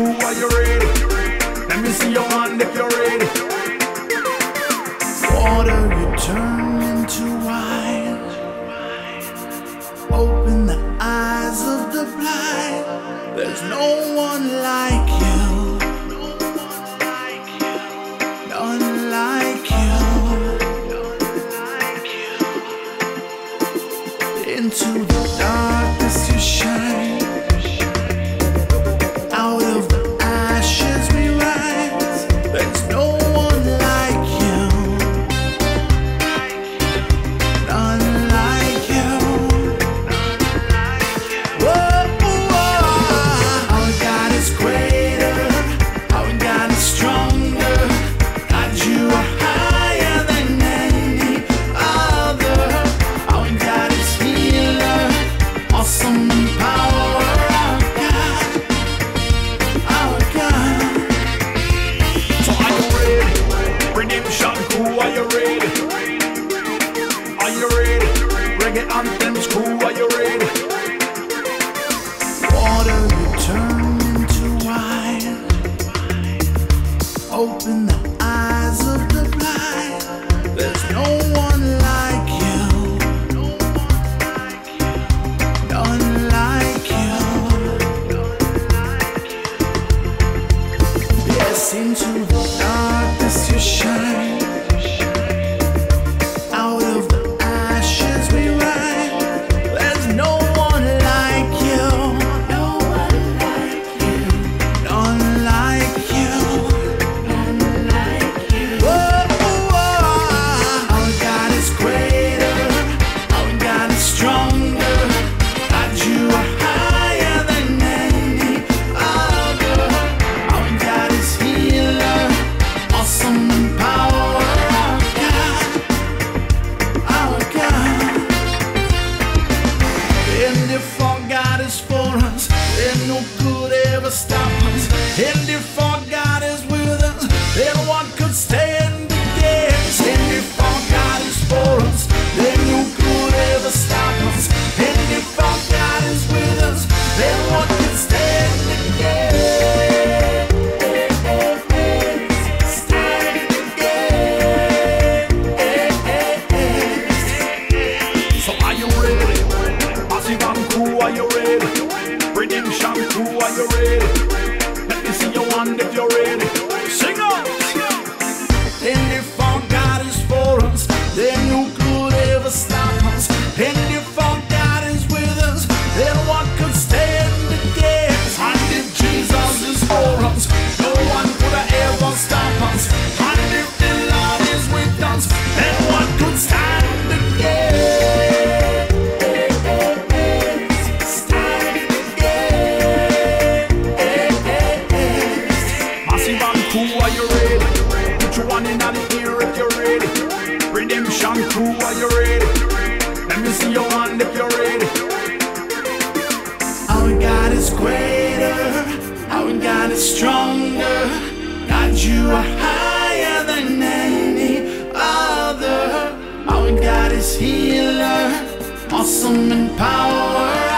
Who are you ready? Let me see your hand if you're ready. Water, you turn into wine. Open the eyes of the blind. There's no one like you. None like you. Into the darkness you shine. Is stronger. God, you are higher than any other. Our God is healer, awesome in power.